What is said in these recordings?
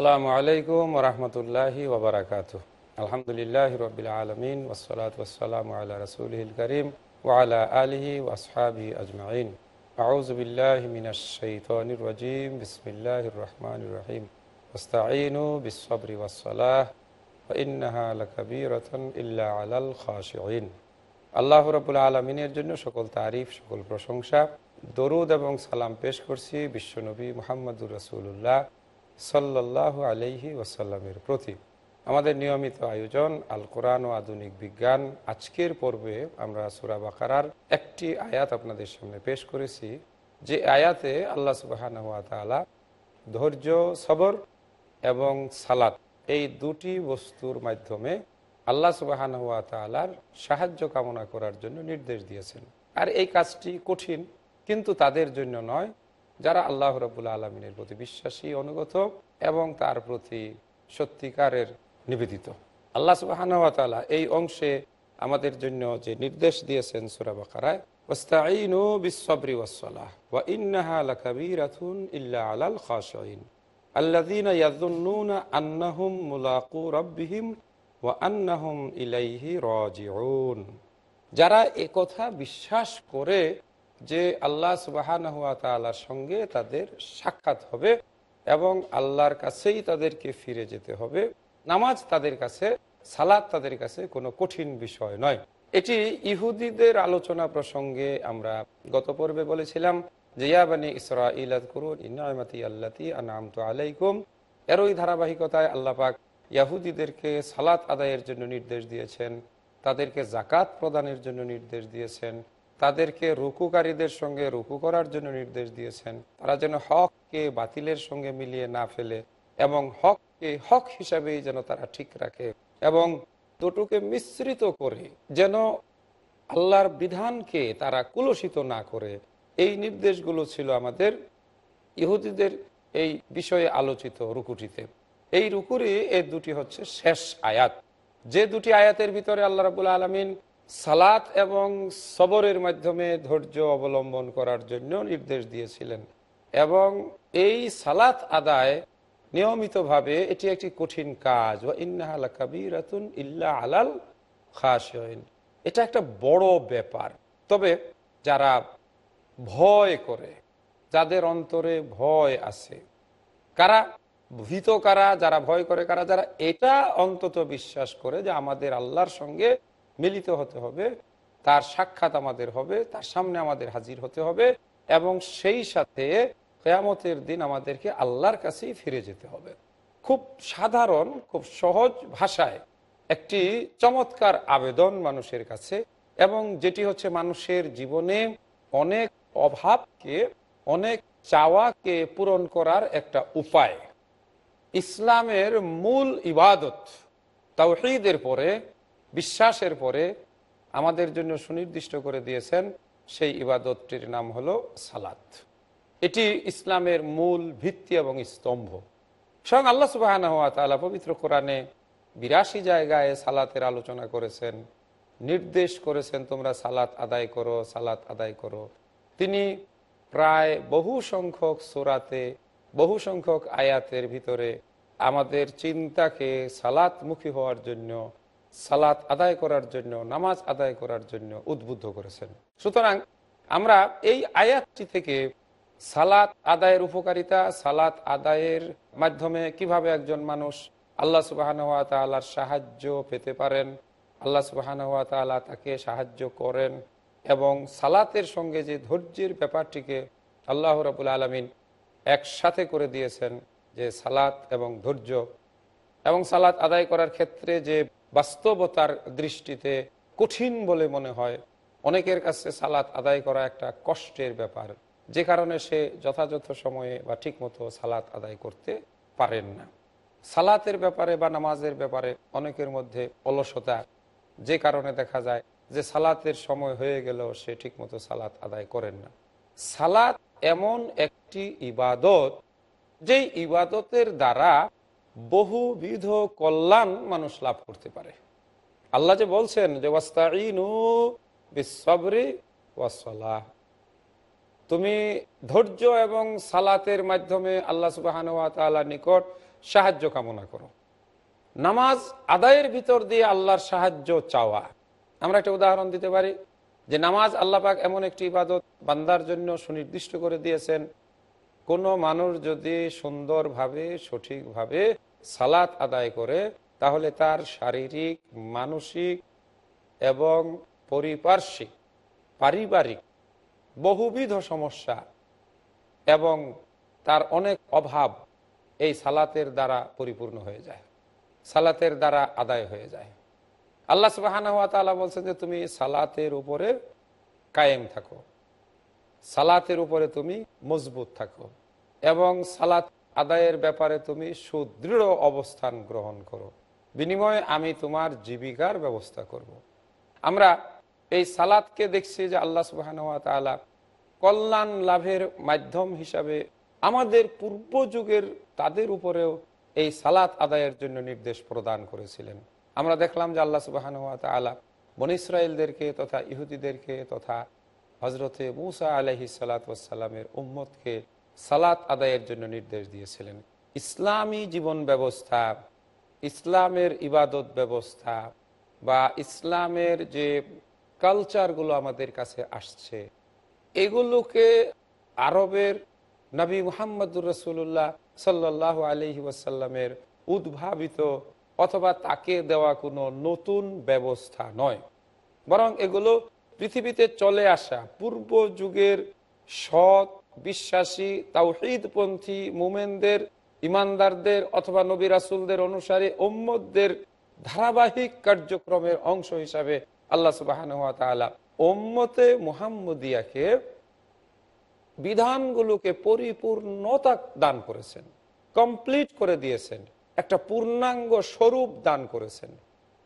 আসসালামু আলাইকুম রহমতুল্লাহি ওবরাকাত আলহামদুলিল্লাহ রবিল আলমিন ওসলাত ওসালাম আল্লাহ রসুলহিল করিম ওয়ালা আলহি ওসহাবি আজমাইন। আউজবিল্লাহ মিনাশাইতানির রাজিম। বিসমিল্লাহ রহমান রহিম। ওস্তাইনু বিসবরি ওসলাহ ইন্নাহা লকবীরতন ইল্লা আলাল খাশিন আল্লাহ রবুল আলমিনের জন্য সকল তারিফ, সকল প্রশংসা, দরুদ এবং সালাম পেশ করছি বিশ্বনবী মোহাম্মদুর রসুল্লাহ সাল্লাহ আলহি ওসাল্লামের প্রতি। আমাদের নিয়মিত আয়োজন আল কোরআন ও আধুনিক বিজ্ঞান। আজকের পর্বে আমরা সুরা বাকারার একটি আয়াত আপনাদের সামনে পেশ করেছি। যে আয়াতে আল্লাহ সুবাহান তালা ধৈর্য, সবর এবং সালাত এই দুটি বস্তুর মাধ্যমে আল্লাহ সুবাহান হাত তালার সাহায্য কামনা করার জন্য নির্দেশ দিয়েছেন। আর এই কাজটি কঠিন, কিন্তু তাদের জন্য নয়। যারা আল্লাহ রবুল্লা আলমিনের প্রতি বিশ্বাসী, অনুগত এবং তার প্রতি সত্যিকারের নিবেদিত। আল্লাহ সুবাহানুয়াতালা এই অংশে আমাদের জন্য যে নির্দেশ দিয়েছেন সুরা বাকারায় ওস্তাইনু বিশ্বরি ওয়াসালাহ ওয়া ইন্নাহা ইল্লা আলাল আন্নাহুম আন্নাহুম ইলাইহি যারা একথা বিশ্বাস করে যে আল্লাহ সুবাহান হুয়া তালার সঙ্গে তাদের সাক্ষাৎ হবে এবং আল্লাহর কাছেই তাদেরকে ফিরে যেতে হবে। নামাজ তাদের কাছে সালাদ তাদের কাছে কোনো কঠিন বিষয় নয়। এটি ইহুদিদের আলোচনা প্রসঙ্গে আমরা গত পর্বে বলেছিলাম যে ইয়াবানি ইসরা ইলাদ করুন ইনামতি আল্লাতি তো আলাইকুম। এর ওই ধারাবাহিকতায় আল্লাপাক ইয়াহুদিদেরকে সালাত আদায়ের জন্য নির্দেশ দিয়েছেন, তাদেরকে জাকাত প্রদানের জন্য নির্দেশ দিয়েছেন তাদেরকে রুকুকারীদের সঙ্গে রুকু করার জন্য নির্দেশ দিয়েছেন। তারা যেন হককে বাতিলের সঙ্গে মিলিয়ে না ফেলে এবং হককে হক হিসাবেই যেন তারা ঠিক রাখে এবং দুটোকে মিশ্রিত করে যেন আল্লাহর বিধানকে তারা কুলসিত না করে। এই নির্দেশগুলো ছিল আমাদের ইহুদিদের এই বিষয়ে আলোচিত রুকুটিতে। এই রুকুরি এই দুটি হচ্ছে শেষ আয়াত। যে দুটি আয়াতের ভিতরে আল্লাহ রাবুল আলমিন সালাত এবং সবরের মাধ্যমে ধৈর্য অবলম্বন করার জন্য নির্দেশ দিয়েছিলেন। এবং এই সালাত আদায় নিয়মিতভাবে এটি একটি কঠিন কাজ। বা ইন্নাহাল কাবিরাতুন ইল্লা আলাল খাসইন এটা একটা বড় ব্যাপার। তবে যারা ভয় করে, যাদের অন্তরে ভয় আছে, কারা ভীত, কারা যারা ভয় করে, কারা যারা এটা অন্তত বিশ্বাস করে যে আমাদের আল্লাহর সঙ্গে মিলিত হতে হবে, তার সাক্ষাৎ আমাদের হবে, তার সামনে আমাদের হাজির হতে হবে এবং সেই সাথে কেয়ামতের দিন আমাদেরকে আল্লাহর কাছেই ফিরে যেতে হবে। খুব সাধারণ, খুব সহজ ভাষায় একটি চমৎকার আবেদন মানুষের কাছে এবং যেটি হচ্ছে মানুষের জীবনে অনেক অভাবকে, অনেক চাওয়াকে পূরণ করার একটা উপায়। ইসলামের মূল ইবাদত, তাওহিদের পরে বিশ্বাসের পরে আমাদের জন্য সুনির্দিষ্ট করে দিয়েছেন সেই ইবাদতটির নাম হলো সালাত। এটি ইসলামের মূল ভিত্তি এবং স্তম্ভ। স্বয়ং আল্লাহ সুবাহ পবিত্র কোরআনে বিরাশি জায়গায় সালাতের আলোচনা করেছেন, নির্দেশ করেছেন, তোমরা সালাত আদায় করো, সালাত আদায় করো। তিনি প্রায় বহু সংখ্যক সোরাতে, বহু সংখ্যক আয়াতের ভিতরে আমাদের চিন্তাকে সালাতমুখী হওয়ার জন্য সালাত আদায় করার জন্য, নামাজ আদায় করার জন্য উদ্বুদ্ধ করেছেন। সুতরাং আমরা এই আয়াতটি থেকে সালাত আদায়ের উপকারিতা, সালাত আদায়ের মাধ্যমে কীভাবে একজন মানুষ আল্লাহ সুবাহান হাত তালার সাহায্য পেতে পারেন, আল্লাহ সুবাহান হাত তালা তাকে সাহায্য করেন এবং সালাতের সঙ্গে যে ধৈর্যের ব্যাপারটিকে আল্লাহ রবুল আলমিন একসাথে করে দিয়েছেন যে সালাত এবং ধৈর্য এবং সালাত আদায় করার ক্ষেত্রে যে বাস্তবতার দৃষ্টিতে কঠিন বলে মনে হয়। অনেকের কাছে সালাত আদায় করা একটা কষ্টের ব্যাপার, যে কারণে সে যথাযথ সময়ে বা ঠিকমতো সালাত আদায় করতে পারেন না। সালাতের ব্যাপারে বা নামাজের ব্যাপারে অনেকের মধ্যে অলসতা, যে কারণে দেখা যায় যে সালাতের সময় হয়ে গেলেও সে ঠিকমতো সালাত আদায় করেন না। সালাত এমন একটি ইবাদত, যেই ইবাদতের দ্বারা বহুবিধ কল্যাণ মানুষ লাভ করতে পারে। আল্লাহ যে বলছেন যে ওয়াসলাহ তুমি ধৈর্য এবং সালাতের মাধ্যমে আল্লাহ সুবাহানুয়াতালার নিকট সাহায্য কামনা করো। নামাজ আদায়ের ভিতর দিয়ে আল্লাহর সাহায্য চাওয়া। আমরা একটা উদাহরণ দিতে পারি যে, নামাজ আল্লাহ পাক এমন একটি ইবাদত বান্দার জন্য সুনির্দিষ্ট করে দিয়েছেন কোনো মানুষ যদি সুন্দরভাবে, সঠিকভাবে সালাত আদায় করে, তাহলে তার শারীরিক, মানসিক এবং পরিপার্শ্বিক, পারিবারিক বহুবিধ সমস্যা এবং তার অনেক অভাব এই সালাতের দ্বারা পরিপূর্ণ হয়ে যায়, সালাতের দ্বারা আদায় হয়ে যায়। আল্লাহ সুবাহানা বলছেন যে তুমি সালাতের উপরে কায়েম থাকো, সালাতের উপরে তুমি মজবুত থাকো। এবং সালাত আদায়ের ব্যাপারে তুমি সুদৃঢ় অবস্থান গ্রহণ করো বিনিময়ে আমি তোমার জীবিকার ব্যবস্থা করব। আমরা এই সালাদকে দেখছি যে আল্লাহ সুবাহানুয়াতালা কল্যাণ লাভের মাধ্যম হিসাবে আমাদের পূর্ব যুগের তাদের উপরেও এই সালাত আদায়ের জন্য নির্দেশ প্রদান করেছিলেন আমরা দেখলাম যে আল্লাহ সুবাহানুয়াতালা বন ইসরায়েলদেরকে তথা ইহুদিদেরকে তথা হজরতে মুসা আলহি সালাতামের উম্মতকে সালাত আদায়ের জন্য নির্দেশ দিয়েছিলেন। ইসলামী জীবন ব্যবস্থা, ইসলামের ইবাদত ব্যবস্থা বা ইসলামের যে কালচারগুলো আমাদের কাছে আসছে, এগুলোকে আরবের নবী মোহাম্মদুর রসুল্লাহ সাল্লাহ আলহি ওয়াসাল্লামের উদ্ভাবিত অথবা তাকে দেওয়া কোনো নতুন ব্যবস্থা নয়। বরং এগুলো পৃথিবীতে চলে আসা, পূর্ব যুগের সৎ বিশ্বাসী তাওহিদপন্থী মুমেনদের, ইমানদারদের অথবা নবী রাসুলদের অনুসারী ওম্মদদের ধারাবাহিক কার্যক্রমের অংশ হিসাবে আল্লাহ সুবাহান ওম্মতে মুহাম্মদিয়াকে বিধানগুলোকে পরিপূর্ণতা দান করেছেন, কমপ্লিট করে দিয়েছেন, একটা পূর্ণাঙ্গ স্বরূপ দান করেছেন।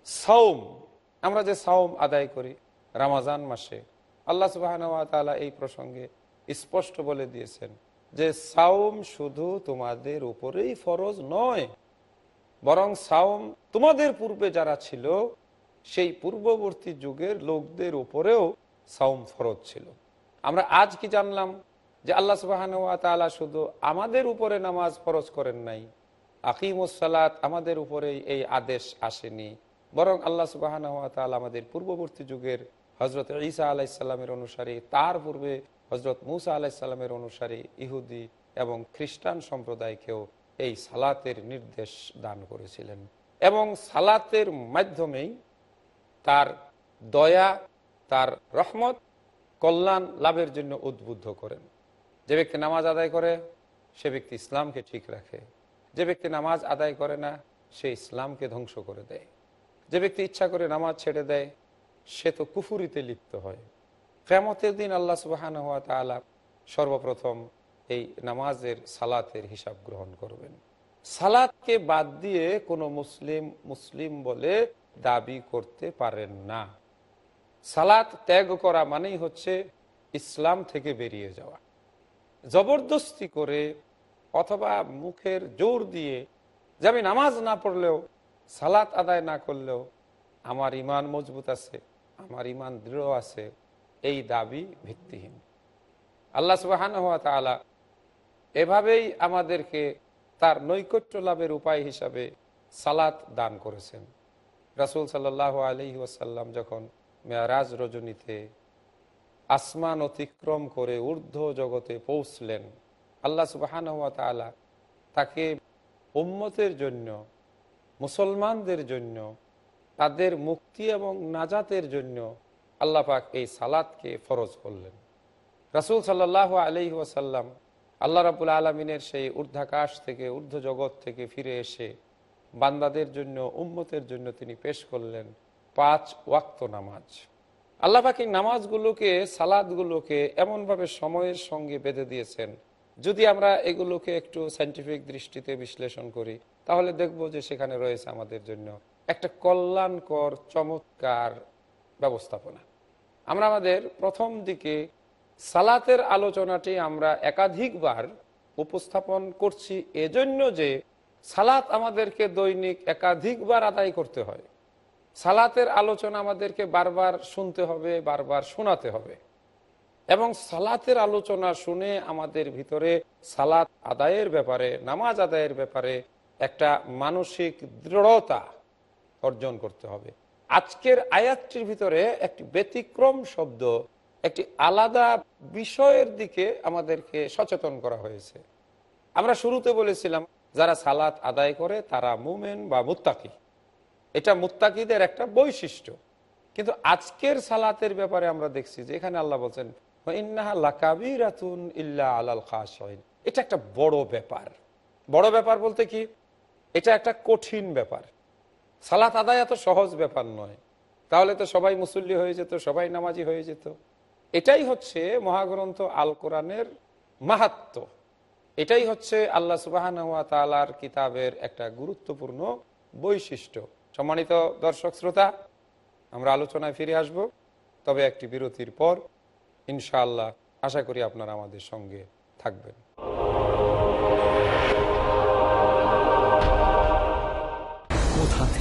সাউম আমরা যে সাউম আদায় করি রামাজান মাসে, আল্লাহ সুবাহ এই প্রসঙ্গে স্পষ্ট বলে দিয়েছেন যে সাওম শুধু তোমাদের উপরেই ফরজ নয়, বরং সাওম তোমাদের পূর্বে যারা ছিল, সেই পূর্ববর্তী যুগের লোকদের উপরেও সাওম ফরজ ছিল। আমরা আজ কি জানলাম যে আল্লাহ সুবাহানুয়া শুধু আমাদের উপরে নামাজ ফরজ করেন নাই আকিমুসালাত আমাদের উপরেই এই আদেশ আসেনি, বরং আল্লাহ সুবাহানুয়া আমাদের পূর্ববর্তী যুগের হজরত ঈসা আলাইসাল্লামের অনুসারী তার পূর্বে হজরত মুসা আলাহিসাল্লামের অনুসারী ইহুদি এবং খ্রিস্টান সম্প্রদায়কেও এই সালাতের নির্দেশ দান করেছিলেন। এবং সালাতের মাধ্যমেই তার দয়া, তার রহমত, কল্যাণ লাভের জন্য উদ্বুদ্ধ করেন। যে ব্যক্তি নামাজ আদায় করে, সে ব্যক্তি ইসলামকে ঠিক রাখে। যে ব্যক্তি নামাজ আদায় করে না, সে ইসলামকে ধ্বংস করে দেয়। যে ব্যক্তি ইচ্ছা করে নামাজ ছেড়ে দেয়, সে তো কুফুরিতে লিপ্ত হয়। কেমতের দিন আল্লাহ সুবাহান হওয়া তালা সর্বপ্রথম এই নামাজের সালাতের হিসাব গ্রহণ করবেন। সালাদকে বাদ দিয়ে কোনো মুসলিম মুসলিম বলে দাবি করতে পারেন না। সালাত ত্যাগ করা মানেই হচ্ছে ইসলাম থেকে বেরিয়ে যাওয়া। জবরদস্তি করে অথবা মুখের জোর দিয়ে যে আমি নামাজ না পড়লেও, সালাত আদায় না করলেও আমার ইমান মজবুত আছে, আমার ইমান দৃঢ় আছে এই দাবি ভিত্তিহীন। আল্লাহ সুবাহান হওয়া তালা এভাবেই আমাদেরকে তার নৈকট্য লাভের উপায় হিসাবে সালাত দান করেছেন। রাসুল সাল্লাহ আলি ওয়াসাল্লাম যখন মেয়ারাজ রজনীতে আসমান অতিক্রম করে ঊর্ধ্ব জগতে পৌঁছলেন, আল্লাহ সুবাহান হওয়া তালা তাকে উম্মতের জন্য, মুসলমানদের জন্য, তাদের মুক্তি এবং নাজাতের জন্য আল্লাহ পাক এই সালাদকে ফরজ করলেন। রাসুল সাল্লাহ আলি ওয়াসাল্লাম আল্লাহ রাবুল আলমিনের সেই ঊর্ধ্বাকাশ থেকে ঊর্ধ্ব জগৎ থেকে ফিরে এসে বান্দাদের জন্য, উম্মতের জন্য তিনি পেশ করলেন পাঁচ ওয়াক্ত নামাজ। আল্লাহ পাক এই নামাজগুলোকে সালাদগুলোকে এমনভাবে সময়ের সঙ্গে বেঁধে দিয়েছেন, যদি আমরা এগুলোকে একটু সাইন্টিফিক দৃষ্টিতে বিশ্লেষণ করি, তাহলে দেখব যে সেখানে রয়েছে আমাদের জন্য একটা কল্যাণকর, চমৎকার ব্যবস্থাপনা। আমরা আমাদের প্রথম দিকে সালাতের আলোচনাটি আমরা একাধিকবার উপস্থাপন করছি এজন্য যে সালাত আমাদেরকে দৈনিক একাধিকবার আদায় করতে হয়। সালাতের আলোচনা আমাদেরকে বারবার শুনতে হবে, বারবার শোনাতে হবে। এবং সালাতের আলোচনা শুনে আমাদের ভিতরে সালাত আদায়ের ব্যাপারে, নামাজ আদায়ের ব্যাপারে একটা মানসিক দৃঢ়তা অর্জন করতে হবে। আজকের আয়াতটির ভিতরে একটি ব্যতিক্রম শব্দ, একটি আলাদা বিষয়ের দিকে আমাদেরকে সচেতন করা হয়েছে। আমরা শুরুতে বলেছিলাম, যারা সালাত আদায় করে তারা মুমেন বা মুত্তাকি। এটা মুত্তাকিদের একটা বৈশিষ্ট্য। কিন্তু আজকের সালাতের ব্যাপারে আমরা দেখছি যে এখানে আল্লাহ বলছেন ইল্লা আলাল এটা একটা বড় ব্যাপার। বড় ব্যাপার বলতে কি? এটা একটা কঠিন ব্যাপার। সালাত আদায় এত সহজ ব্যাপার নয়। তাহলে তো সবাই মুসল্লি হয়ে যেত, সবাই নামাজি হয়ে যেত। এটাই হচ্ছে মহাগ্রন্থ আল কোরআনের মাহাত্ম। এটাই হচ্ছে আল্লাহ সুবাহ তালার কিতাবের একটা গুরুত্বপূর্ণ বৈশিষ্ট্য। সম্মানিত দর্শক শ্রোতা, আমরা আলোচনায় ফিরে আসব, তবে একটি বিরতির পর ইনশাআল্লাহ আশা করি আপনারা আমাদের সঙ্গে থাকবেন।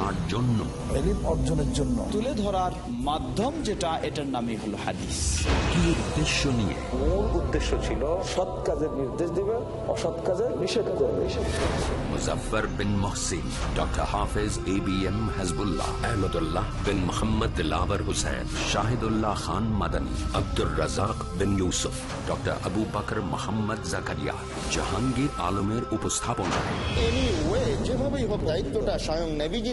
কার জন্য। অর্জনের জন্য। তুলে ধরার মাধ্যম যেটা এটার নামই হলো হাদিস। কি উদ্দেশ্য নিয়ে? মূল উদ্দেশ্য ছিল সৎ কাজের নির্দেশ দিবে অসৎ কাজের নিষেধ করবে। মুজফার বিন Mohsin doctor Hafez A B M Hazbullah Ahmadullah বিন মোহাম্মদ লাভার হুসেন শাহিদুল্লাহ খান মাদানী আব্দুর রাজাক বিন ইউসুফ ডক্টর আবু বাকর মোহাম্মদ জাকারিয়া জাহাঙ্গীর আলমের উপস্থাপনা। যেভাবেই হোক দায়িত্বটা স্বয়ং নেভিজি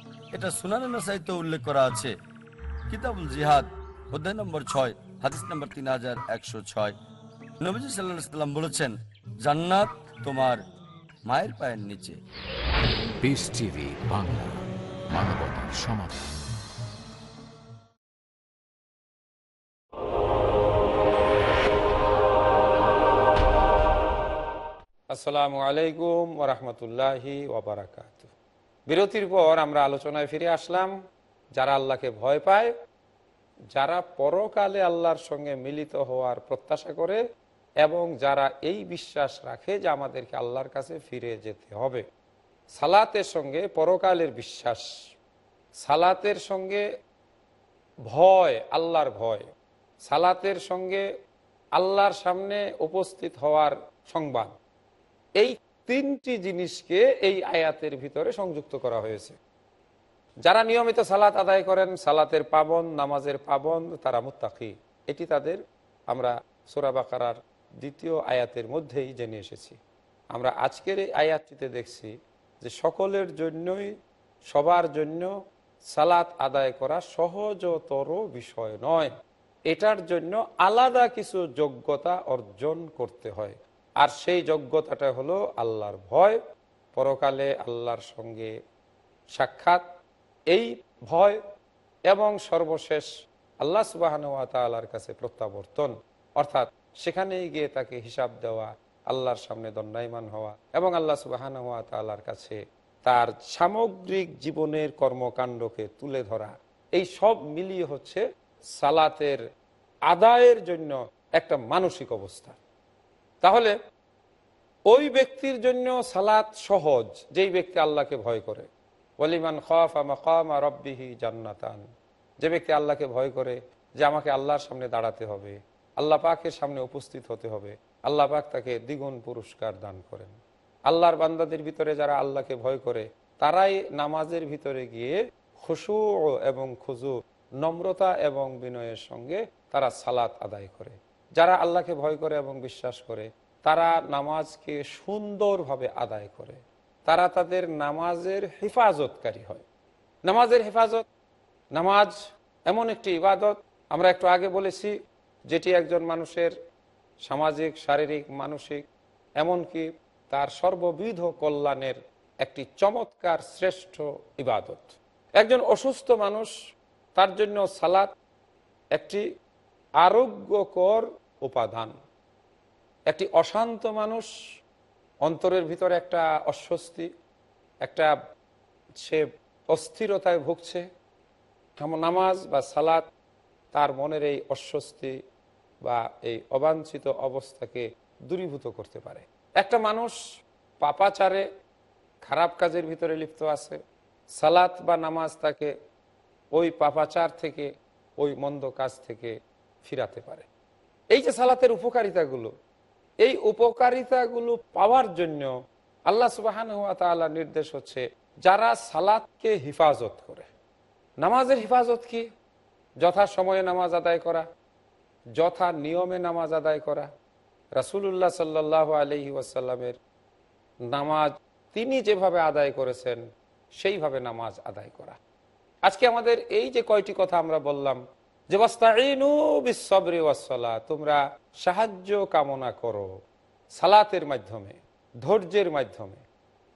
এটা সুনানে নাসাইতে উল্লেখ করা আছে। কিতাবুল জিহাদ অধ্যায় নম্বর ছয় হাদিস নম্বর তিন হাজার একশো ছয়। নবীজি সাল্লাহ সাল্লাম বলেছেন জান্নাত তোমার মায়ের পায়ের নিচে। পিস টিভি বাংলা মানবতার সমাধান। আসসালামু আলাইকুম ওরহমতুল্লাহি ওবরাকাত বিরতির পর আমরা আলোচনায় ফিরে আসলাম। যারা আল্লাহকে ভয় পায়, যারা পরকালে আল্লাহর সঙ্গে মিলিত হওয়ার প্রত্যাশা করে এবং যারা এই বিশ্বাস রাখে যে আমাদেরকে আল্লাহর কাছে ফিরে যেতে হবে। সালাতের সঙ্গে পরকালের বিশ্বাস। সালাতের সঙ্গে ভয়, আল্লাহর ভয়। সালাতের সঙ্গে আল্লাহর সামনে উপস্থিত হওয়ার সংবাদ। এই তিনটি জিনিসকে এই আয়াতের ভিতরে সংযুক্ত করা হয়েছে। যারা নিয়মিত সালাত আদায় করেন, সালাতের পাবন, নামাজের পাবন, তারা মুত্তাকি। এটি তাদের আমরা সোরাবাকার দ্বিতীয় আয়াতের মধ্যেই জেনে এসেছি। আমরা আজকের এই আয়াতটিতে দেখছি যে সকলের জন্যই, সবার জন্য সালাত আদায় করা সহজতর বিষয় নয়। এটার জন্য আলাদা কিছু যোগ্যতা অর্জন করতে হয়। আর সেই যোগ্যতাটা হলো আল্লাহর ভয়, পরকালে আল্লাহর সঙ্গে সাক্ষাৎ। এই ভয় এবং সর্বশেষ আল্লাহ সুবাহানুয়া তালার কাছে প্রত্যাবর্তন। অর্থাৎ সেখানে গিয়ে তাকে হিসাব দেওয়া, আল্লাহর সামনে দণ্ডায়মান হওয়া এবং আল্লাহ সুবাহানুয়া তালার কাছে তার সামগ্রিক জীবনের কর্মকাণ্ডকে তুলে ধরা। এই সব মিলিয়ে হচ্ছে সালাতের আদায়ের জন্য একটা মানসিক অবস্থা। তাহলে ওই ব্যক্তির জন্য সালাত সহজ, যেই ব্যক্তি আল্লাহকে ভয় করে। ওলিমান খফা মকামা রব্বিহি জান্নাতান। যে ব্যক্তি আল্লাহকে ভয় করে যে আমাকে আল্লাহর সামনে দাঁড়াতে হবে, আল্লাহ পাকের সামনে উপস্থিত হতে হবে, আল্লাহ পাক তাকে দ্বিগুণ পুরস্কার দান করেন। আল্লাহর বান্দাদের ভিতরে যারা আল্লাহকে ভয় করে, তারাই নামাজের ভিতরে গিয়ে খুশু এবং খুজু, নম্রতা এবং বিনয়ের সঙ্গে তারা সালাত আদায় করে। যারা আল্লাহকে ভয় করে এবং বিশ্বাস করে, তারা নামাজকে সুন্দরভাবে আদায় করে। তারা তাদের নামাজের হেফাজতকারী হয়। নামাজের হেফাজত, নামাজ এমন একটি ইবাদত। আমরা একটু আগে বলেছি, যেটি একজন মানুষের সামাজিক, শারীরিক, মানসিক, এমনকি তার সর্ববিধ কল্যাণের একটি চমৎকার শ্রেষ্ঠ ইবাদত। একজন অসুস্থ মানুষ, তার জন্য সালাত একটি আরোগ্যকর উপাদান। একটি অশান্ত মানুষ অন্তরের ভিতরে একটা অস্বস্তি, একটা সে অস্থিরতায় ভুগছে। নামাজ বা সালাত তার মনের এই অস্বস্তি বা এই অবাঞ্ছিত অবস্থাকে দূরীভূত করতে পারে। একটা মানুষ পাপাচারে, খারাপ কাজের ভিতরে লিপ্ত আছে, সালাত বা নামাজ তাকে ওই পাপাচার থেকে, ওই মন্দ কাজ থেকে ফিরাতে পারে। এই যে সালাতের উপকারিতাগুলো, এই উপকারিতাগুলো পাওয়ার জন্য আল্লাহ সুবাহান নির্দেশ হচ্ছে, যারা সালাদকে হিফাজত করে। নামাজের হিফাজত কি? যথা সময়ে নামাজ আদায় করা, যথা নিয়মে নামাজ আদায় করা। রাসুল্লাহ সাল্লাহ আলহি ওয়াসাল্লামের নামাজ তিনি যেভাবে আদায় করেছেন, সেইভাবে নামাজ আদায় করা। আজকে আমাদের এই যে কয়টি কথা আমরা বললাম যে তোমরা সাহায্য কামনা করো সালাতের মাধ্যমে, ধৈর্যের মাধ্যমে।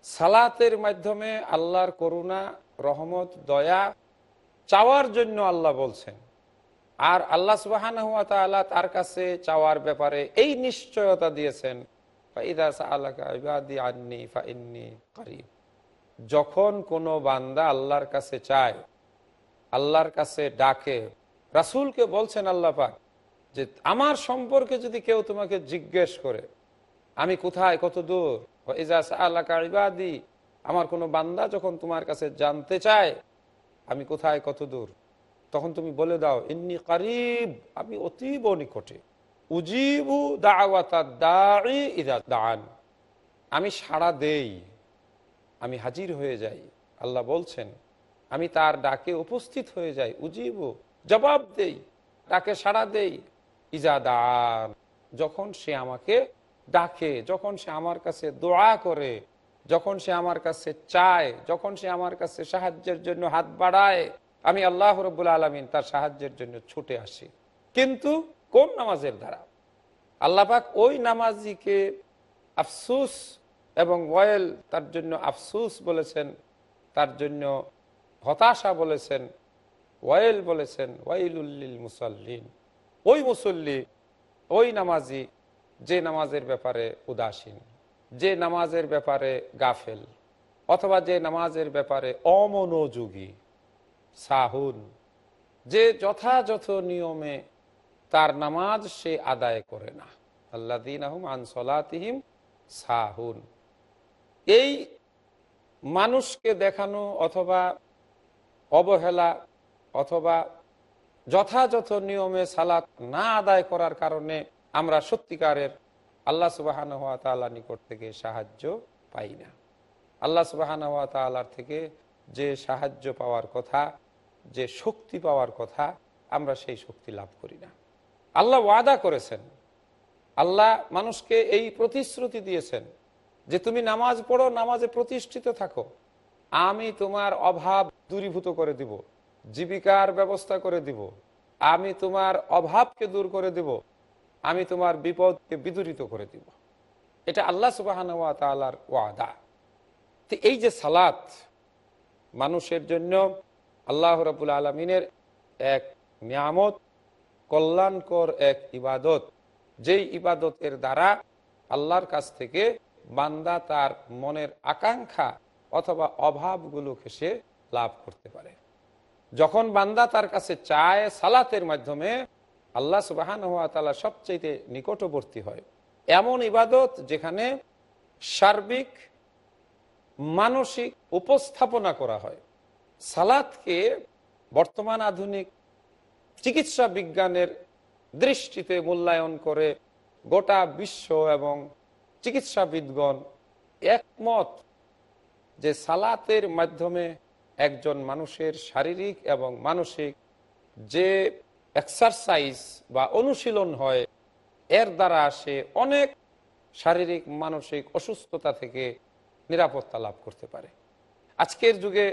সালাতের মাধ্যমে আল্লাহর করুণা, রহমত, দয়া চাওয়ার জন্য আল্লাহ বলছেন। আর আল্লাহ সুবাহান হুয়া তালা তার কাছে চাওয়ার ব্যাপারে এই নিশ্চয়তা দিয়েছেন যখন কোনো বান্দা আল্লাহর কাছে চায়, আল্লাহর কাছে ডাকে রাসুলকে বলছেন আল্লাহ পাক যে, আমার সম্পর্কে যদি কেউ তোমাকে জিজ্ঞেস করে, আমি কোথায়, কত দূর? ইবাদি, আমার কোনো বান্দা যখন তোমার কাছে জানতে চায়, আমি কোথায়, কত দূর? তখন তুমি বলে দাও, ইন্নি কারিব, আমি অতীব নিকটে। উজিবু দান আমি সাড়া দেই, আমি হাজির হয়ে যাই। আল্লাহ বলছেন, আমি তার ডাকে উপস্থিত হয়ে যাই, উজিবু জবাব দেই ডাকে সাড়া দেই, ইজা দান যখন সে আমাকে ডাকে, যখন সে আমার কাছে দোয়া করে, যখন সে আমার কাছে চায়, যখন সে আমার কাছে সাহায্যের জন্য হাত বাড়ায়, আমি আল্লাহ রব্বুল আলমিন তার সাহায্যের জন্য ছুটে আসি। কিন্তু কোন নামাজের দ্বারা? আল্লাপাক ওই নামাজিকে আফসুস এবং ওয়েল তার জন্য আফসুস বলেছেন, তার জন্য হতাশা বলেছেন ওয়াইল বলেছেন ওয়াইলুল্লিল মুসল্লিন। ওই মুসল্লি, ওই নামাজি, যে নামাজের ব্যাপারে উদাসীন, যে নামাজের ব্যাপারে গাফেল, অথবা যে নামাজের ব্যাপারে অমনোযোগী, সাহুন, যে যথাযথ নিয়মে তার নামাজ সে আদায় করে না। আল্লাহ দিন আহম আনসলাতিহিম সাহুন। এই মানুষকে দেখানো অথবা অবহেলা অথবা যথাযথ নিয়মে সালাত না আদায় করার কারণে আমরা সত্যিকারের আল্লাহ সুবাহান হাত তাল্লাহ নিকট থেকে সাহায্য পাই না। আল্লাহ সুবাহান হাত তাল্লার থেকে যে সাহায্য পাওয়ার কথা, যে শক্তি পাওয়ার কথা, আমরা সেই শক্তি লাভ করি না। আল্লাহ ওয়াদা করেছেন। আল্লাহ মানুষকে এই প্রতিশ্রুতি দিয়েছেন যে তুমি নামাজ পড়ো, নামাজে প্রতিষ্ঠিত থাকো। আমি তোমার অভাব দূরীভূত করে দিব। জীবিকার ব্যবস্থা করে দিব। আমি তোমার অভাবকে দূর করে দিব। আমি তোমার বিপদকে বিদূরিত করে দিব। এটা আল্লাহ সুবাহান তালার ওয়াদা। তো এই যে সালাত মানুষের জন্য আল্লাহ রবুল আলমিনের এক নিয়ামত, কল্যাণকর এক ইবাদত। যেই ইবাদতের দ্বারা আল্লাহর কাছ থেকে বান্দা তার মনের আকাঙ্ক্ষা অথবা অভাবগুলোকে সে লাভ করতে পারে। যখন বান্দা তার কাছে চায় সালাতের মাধ্যমে, আল্লাহ সুবাহান হওয়া তালা সবচেয়ে নিকটবর্তী হয়। এমন ইবাদত যেখানে সার্বিক, মানসিক উপস্থাপনা করা হয়। সালাদকে বর্তমান আধুনিক চিকিৎসা বিজ্ঞানের দৃষ্টিতে মূল্যায়ন করে গোটা বিশ্ব এবং চিকিৎসাবিদগণ একমত যে সালাতের মাধ্যমে একজন মানুষের শারীরিক এবং মানসিক যে এক্সারসাইজ বা অনুশীলন হয়, এর দ্বারা সে অনেক শারীরিক, মানসিক অসুস্থতা থেকে নিরাপত্তা লাভ করতে পারে। আজকের যুগে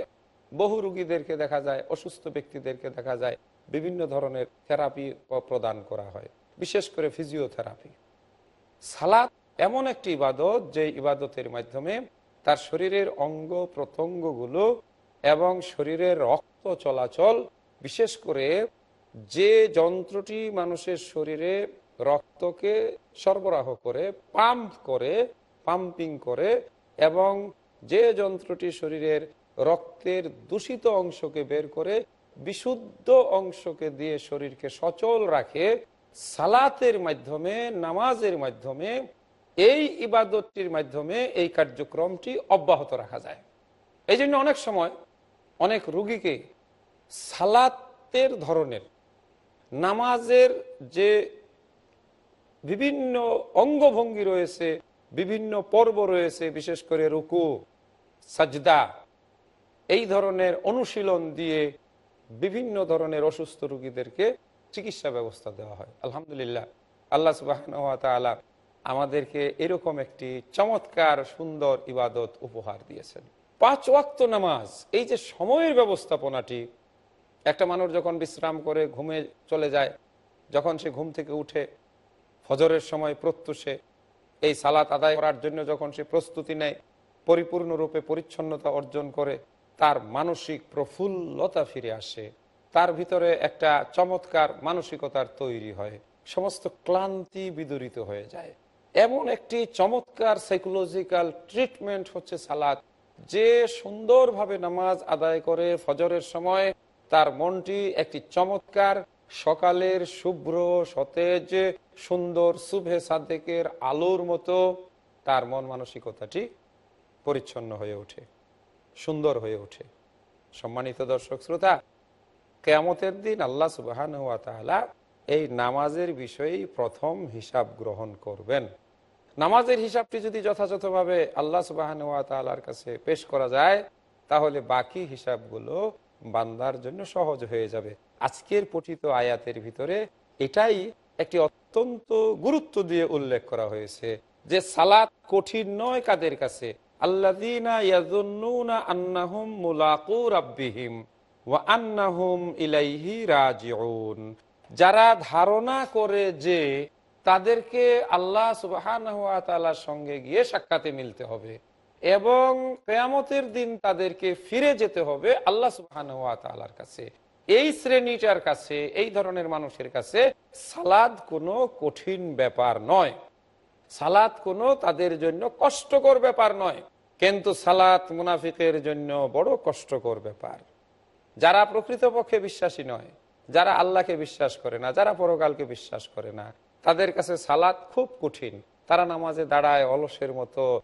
বহু রুগীদেরকে দেখা যায়, অসুস্থ ব্যক্তিদেরকে দেখা যায়, বিভিন্ন ধরনের থেরাপি প্রদান করা হয়, বিশেষ করে ফিজিওথেরাপি সালাদ এমন একটি ইবাদত, যে ইবাদতের মাধ্যমে তার শরীরের অঙ্গ প্রত্যঙ্গগুলো এবং শরীরের রক্ত চলাচল, বিশেষ করে যে যন্ত্রটি মানুষের শরীরে রক্তকে সরবরাহ করে পাম্প করে পাম্পিং করে এবং যে যন্ত্রটি শরীরের রক্তের দূষিত অংশকে বের করে, বিশুদ্ধ অংশকে দিয়ে শরীরকে সচল রাখে, সালাতের মাধ্যমে, নামাজের মাধ্যমে, এই ইবাদতটির মাধ্যমে এই কার্যক্রমটি অব্যাহত রাখা যায়। এই জন্য অনেক সময় অনেক রুগীকে সালাতের ধরনের, নামাজের যে বিভিন্ন অঙ্গভঙ্গি রয়েছে, বিভিন্ন পর্ব রয়েছে, বিশেষ করে রুকু, সাজদা, এই ধরনের অনুশীলন দিয়ে বিভিন্ন ধরনের অসুস্থ রুগীদেরকে চিকিৎসা ব্যবস্থা দেওয়া হয়। আলহামদুলিল্লাহ, আল্লাহ সুবাহ আমাদেরকে এরকম একটি চমৎকার সুন্দর ইবাদত উপহার দিয়েছেন। পাঁচ ওয়াক্ত নামাজ, এই যে সময়ের ব্যবস্থাপনাটি, একটা মানুষ যখন বিশ্রাম করে ঘুমে চলে যায়, যখন সে ঘুম থেকে উঠে ফজরের সময় প্রত্যুষে, এই সালাত আদায় করার জন্য যখন সে প্রস্তুতি নেয়, পরিপূর্ণরূপে পরিচ্ছন্নতা অর্জন করে, তার মানসিক প্রফুল্লতা ফিরে আসে। তার ভিতরে একটা চমৎকার মানসিকতার তৈরি হয়। সমস্ত ক্লান্তি বিদরিত হয়ে যায়। এমন একটি চমৎকার সাইকোলজিক্যাল ট্রিটমেন্ট হচ্ছে সালাদ যে সুন্দরভাবে নামাজ আদায় করে ফজরের সময়, তার মনটি একটি চমৎকার সকালের শুভ্র সতেজ, সুন্দর শুভে সাদেকের আলোর মতো। তার মন মানসিকতাটি পরিচ্ছন্ন হয়ে ওঠে, সুন্দর হয়ে ওঠে। সম্মানিত দর্শক শ্রোতা, কেয়ামতের দিন আল্লাহ সুবাহান এই নামাজের বিষয়েই প্রথম হিসাব গ্রহণ করবেন। নামাজের হিসাবটি যদি যথাযথভাবে আল্লাহ সুবাহান তালার কাছে পেশ করা যায়, তাহলে বাকি হিসাবগুলো বান্দার জন্য সহজ হয়ে যাবে। আজকের পঠিত আয়াতের ভিতরে এটাই একটি অত্যন্ত গুরুত্ব দিয়ে উল্লেখ করা হয়েছে যে সালাত কঠিন নয় কাদের কাছে? যারা ধারণা করে যে তাদেরকে আল্লাহ সুবাহান তালার সঙ্গে গিয়ে সাক্ষাতে মিলতে হবে এবং কেয়ামতের দিন তাদেরকে ফিরে যেতে হবে আল্লাহ সুবাহান তালার কাছে। এই শ্রেণীটার কাছে, এই ধরনের মানুষের কাছে সালাদ কোনো কঠিন ব্যাপার নয়। সালাদ কোনো তাদের জন্য কষ্টকর ব্যাপার নয়, কিন্তু সালাত মুনাফিকের জন্য বড় কষ্টকর ব্যাপার। যারা প্রকৃতপক্ষে বিশ্বাসী নয়, যারা আল্লাহকে বিশ্বাস করে না, যারা পরকালকে বিশ্বাস করে না তাদের কাছে সালাদ খুব কঠিন। তারা নামাজে দাঁড়ায় অলসের মতো,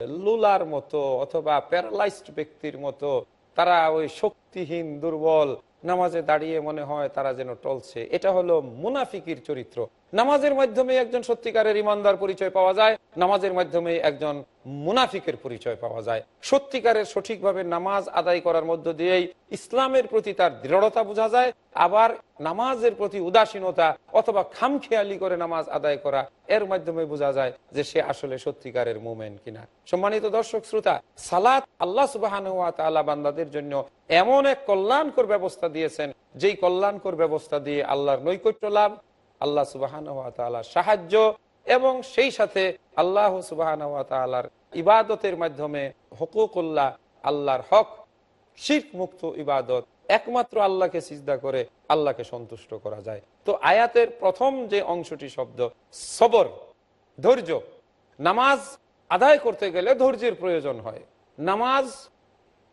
লুলার মতো অথবা প্যারালাইজড ব্যক্তির মতো। তারা ওই শক্তিহীন, দুর্বল, নামাজে দাঁড়িয়ে মনে হয় তারা যেন টলছে। এটা হলো মুনাফিকির চরিত্র। নামাজের মাধ্যমে একজন সত্যিকারের ইমানদার পরিচয় পাওয়া যায়। নামাজের মাধ্যমে একজন মুনাফিকের পরিচয় পাওয়া যায়। সত্যিকারের সঠিকভাবে নামাজ আদায় করার মধ্য দিয়েই ইসলামের প্রতি তার দৃঢ়তা বোঝা যায়, আবার নামাজের প্রতি উদাসীনতা অথবা খামখেয়ালি করে নামাজ আদায় করা, এর মাধ্যমে বোঝা যায় যে সে আসলে সত্যিকারের মুমেন কিনা। সম্মানিত দর্শক, শ্রোতা, সালাত আল্লাহ সুবাহ বান্দাদের জন্য এমন এক কল্যাণকর ব্যবস্থা দিয়েছেন, যেই কল্যাণকর ব্যবস্থা দিয়ে আল্লাহর নৈকট্য লাভ, আল্লাহ সুবাহান সাহায্য এবং সেই সাথে আল্লাহ সুবাহান ইবাদতের মাধ্যমে হকুকুল্লাহ আল্লাহর হক শিখ মুক্ত ইবাদত, একমাত্র আল্লাহকে সিজদা করে আল্লাহকে সন্তুষ্ট করা যায়। তো আয়াতের প্রথম যে অংশটি শব্দ, সবর, ধৈর্য, নামাজ আদায় করতে গেলে ধৈর্যের প্রয়োজন হয়। নামাজ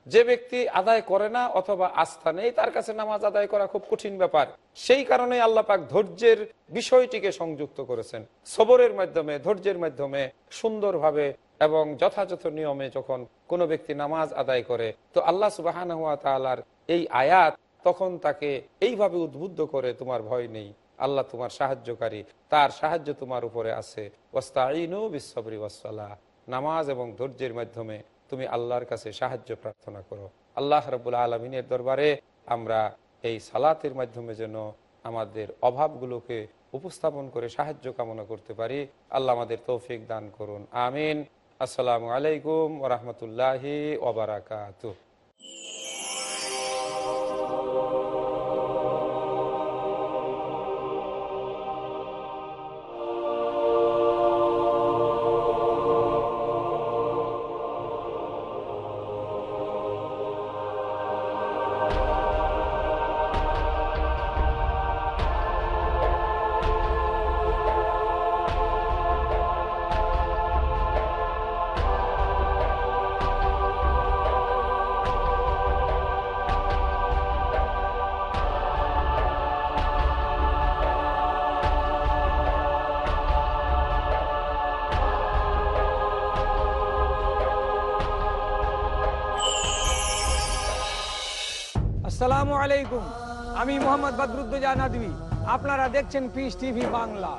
যে ব্যক্তি আদায় করে না অথবা আস্থা নেই, তার কাছে নামাজ আদায় করা খুব কঠিন ব্যাপার। সেই কারণে আল্লাহ পাক ধৈর্যের বিষয়টিকে সংযুক্ত করেছেন। সবরের মাধ্যমে, ধৈর্যের মাধ্যমে সুন্দরভাবে এবং যথাযথ নিয়মে যখন কোনো ব্যক্তি নামাজ আদায় করে, তো আল্লাহ সুবাহান হুয়া তালার এই আয়াত তখন তাকে এইভাবে উদ্বুদ্ধ করে, তোমার ভয় নেই, আল্লাহ তোমার সাহায্যকারী, তার সাহায্য তোমার উপরে আছে। ওয়াস্তাইনু বিশ্বরি ওয়াসাল্লাহ নামাজ এবং ধৈর্যের মাধ্যমে তুমি আল্লাহর কাছে সাহায্য প্রার্থনা করো। আল্লাহ রবুল আলমিনের দরবারে আমরা এই সালাতের মাধ্যমে যেন আমাদের অভাবগুলোকে উপস্থাপন করে সাহায্য কামনা করতে পারি। আল্লাহ আমাদের তৌফিক দান করুন। আমিন। আসসালামু আলাইকুম ওরহমতুল্লাহি ওবরাকাত আসসালামু আলাইকুম। আমি মোহাম্মদ বদরুদ্দোজা আপনারা দেখছেন পিস টিভি বাংলা।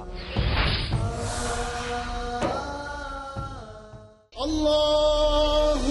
আল্লাহু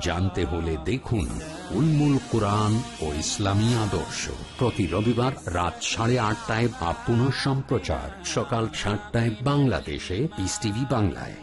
জানতে হলে দেখুন উলমুল কোরআন ও ইসলামী আদর্শ। প্রতি রবিবার রাত সাড়ে আটটায় বা পুনঃ সম্প্রচার সকাল সাতটায় বাংলাদেশে পিস টিভি বাংলায়।